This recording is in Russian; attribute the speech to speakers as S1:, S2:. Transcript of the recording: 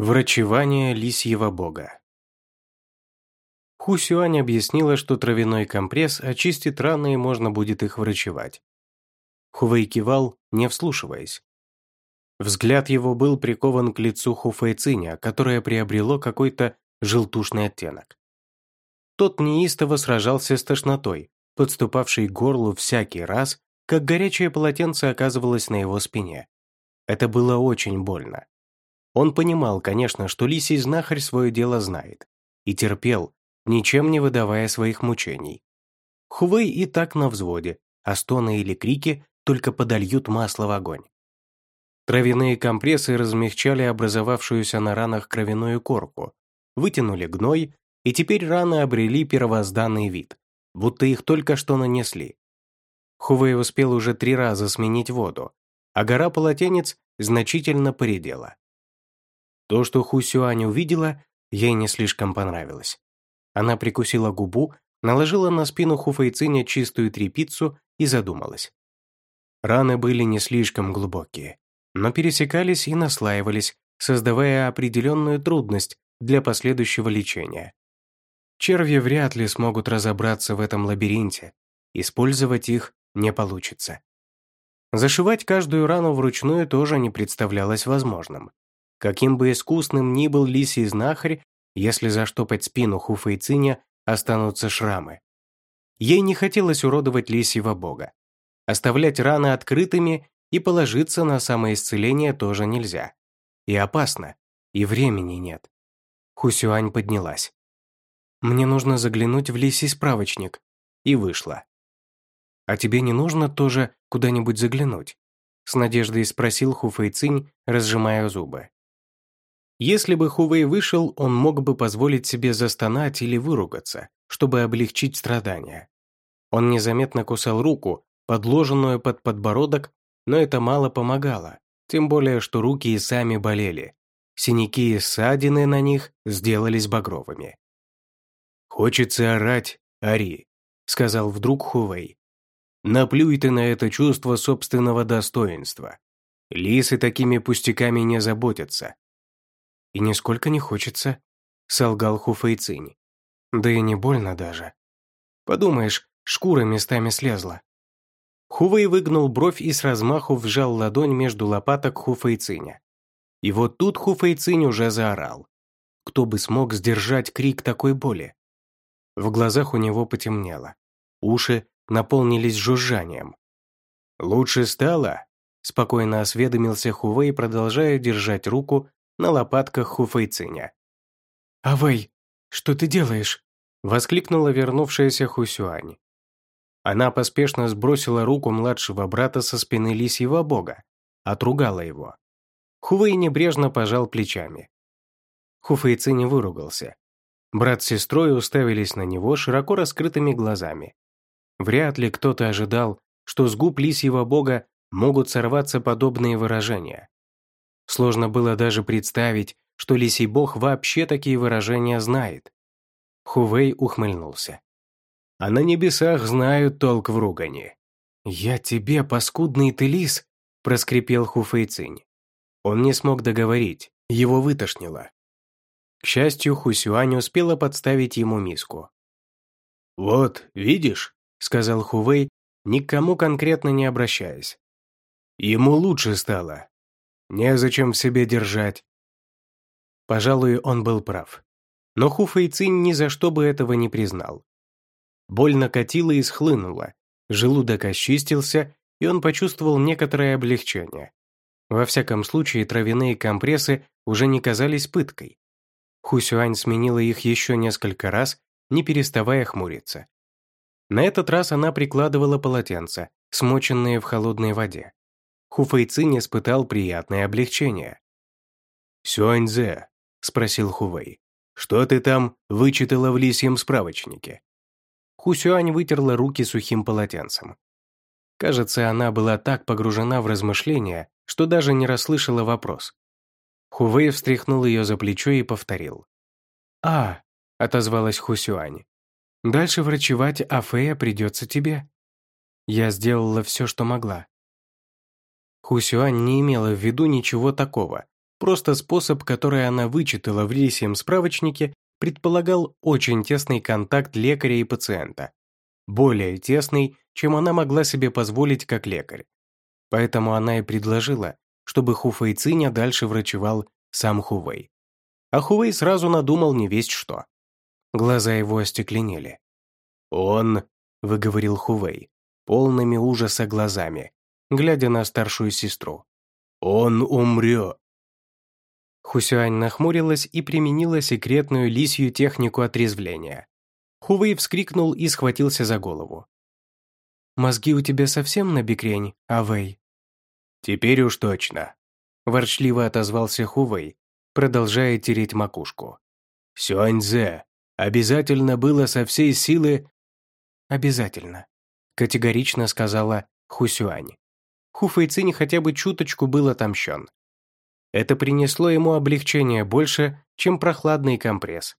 S1: Врачевание лисьего бога Ху Сюань объяснила, что травяной компресс очистит раны и можно будет их врачевать. Хувей кивал, не вслушиваясь. Взгляд его был прикован к лицу Хуфэйциня, которое приобрело какой-то желтушный оттенок. Тот неистово сражался с тошнотой, подступавшей к горлу всякий раз, как горячее полотенце оказывалось на его спине. Это было очень больно. Он понимал, конечно, что лисий знахарь свое дело знает, и терпел, ничем не выдавая своих мучений. Хувей и так на взводе, а стоны или крики только подольют масло в огонь. Травяные компрессы размягчали образовавшуюся на ранах кровяную корку, вытянули гной, и теперь раны обрели первозданный вид, будто их только что нанесли. Хувей успел уже три раза сменить воду, а гора полотенец значительно поредела. То, что Хусюань увидела, ей не слишком понравилось. Она прикусила губу, наложила на спину Хуфейциня чистую трепицу и задумалась. Раны были не слишком глубокие, но пересекались и наслаивались, создавая определенную трудность для последующего лечения. Черви вряд ли смогут разобраться в этом лабиринте, использовать их не получится. Зашивать каждую рану вручную тоже не представлялось возможным. Каким бы искусным ни был лисий знахарь, если заштопать спину Хуфейциня, останутся шрамы. Ей не хотелось уродовать лисьего бога. Оставлять раны открытыми и положиться на самоисцеление тоже нельзя. И опасно, и времени нет. Хусюань поднялась. «Мне нужно заглянуть в лисий справочник», и вышла. «А тебе не нужно тоже куда-нибудь заглянуть?» с надеждой спросил Хуфэйцинь, разжимая зубы. Если бы Хувей вышел, он мог бы позволить себе застонать или выругаться, чтобы облегчить страдания. Он незаметно кусал руку, подложенную под подбородок, но это мало помогало, тем более, что руки и сами болели. Синяки и ссадины на них сделались багровыми. «Хочется орать, ори», — сказал вдруг Хувей. «Наплюй ты на это чувство собственного достоинства. Лисы такими пустяками не заботятся, и нисколько не хочется», — солгал Хуфейцинь. «Да и не больно даже. Подумаешь, шкура местами слезла». Хувей выгнул бровь и с размаху вжал ладонь между лопаток Хуфейциня. И вот тут Хуфейцинь уже заорал. Кто бы смог сдержать крик такой боли? В глазах у него потемнело. Уши наполнились жужжанием. «Лучше стало?» – спокойно осведомился Хувей, продолжая держать руку на лопатках Хуфэйциня. «Авэй, что ты делаешь?» – воскликнула вернувшаяся Хусюань. Она поспешно сбросила руку младшего брата со спины лисьего бога, отругала его. Хувей небрежно пожал плечами. Хуфэйцинь выругался. Брат с сестрой уставились на него широко раскрытыми глазами. Вряд ли кто-то ожидал, что с губ лисьего бога могут сорваться подобные выражения. Сложно было даже представить, что лисий бог вообще такие выражения знает. Хувей ухмыльнулся. «А на небесах знают толк в ругани». «Я тебе, паскудный ты лис!» – проскрипел Хуфейцинь. Он не смог договорить, его вытошнило. К счастью, Хусюань успела подставить ему миску. «Вот, видишь?» – сказал Хувей, никому конкретно не обращаясь. «Ему лучше стало, Незачем в себе держать. Пожалуй, он был прав. Но Ху Фэйцинь ни за что бы этого не признал. Боль накатила и схлынула, желудок очистился, и он почувствовал некоторое облегчение. Во всяком случае, травяные компрессы уже не казались пыткой. Хусюань сменила их еще несколько раз, не переставая хмуриться. На этот раз она прикладывала полотенца, смоченные в холодной воде. Хуфэйцин испытал приятное облегчение. «Сюаньзе», — спросил Хувей, — «что ты там вычитала в лисьем справочнике?» Хусюань вытерла руки сухим полотенцем. Кажется, она была так погружена в размышления, что даже не расслышала вопрос. Хувей встряхнул ее за плечо и повторил. «А», — отозвалась Хусюань, — «дальше врачевать Афея придется тебе». Я сделала все, что могла. Хусюань не имела в виду ничего такого, Просто способ, который она вычитала в лисьем справочнике, предполагал очень тесный контакт лекаря и пациента. Более тесный, чем она могла себе позволить как лекарь. Поэтому она и предложила, чтобы Хуфэй Циня дальше врачевал сам Хувей. А Хувей сразу надумал не весть что. Глаза его остекленели. «Он», — выговорил Хувей, полными ужаса глазами, глядя на старшую сестру. «Он умрет». Хусюань нахмурилась и применила секретную лисью технику отрезвления. Хувей вскрикнул и схватился за голову. «Мозги у тебя совсем на бикрень, Авэй?» «Теперь уж точно», – ворчливо отозвался Хувей, продолжая тереть макушку. «Сюаньзе, обязательно было со всей силы...» «Обязательно», – категорично сказала Хусюань. Ху Фэйцинь хотя бы чуточку был отомщен. Это принесло ему облегчение больше, чем прохладный компресс.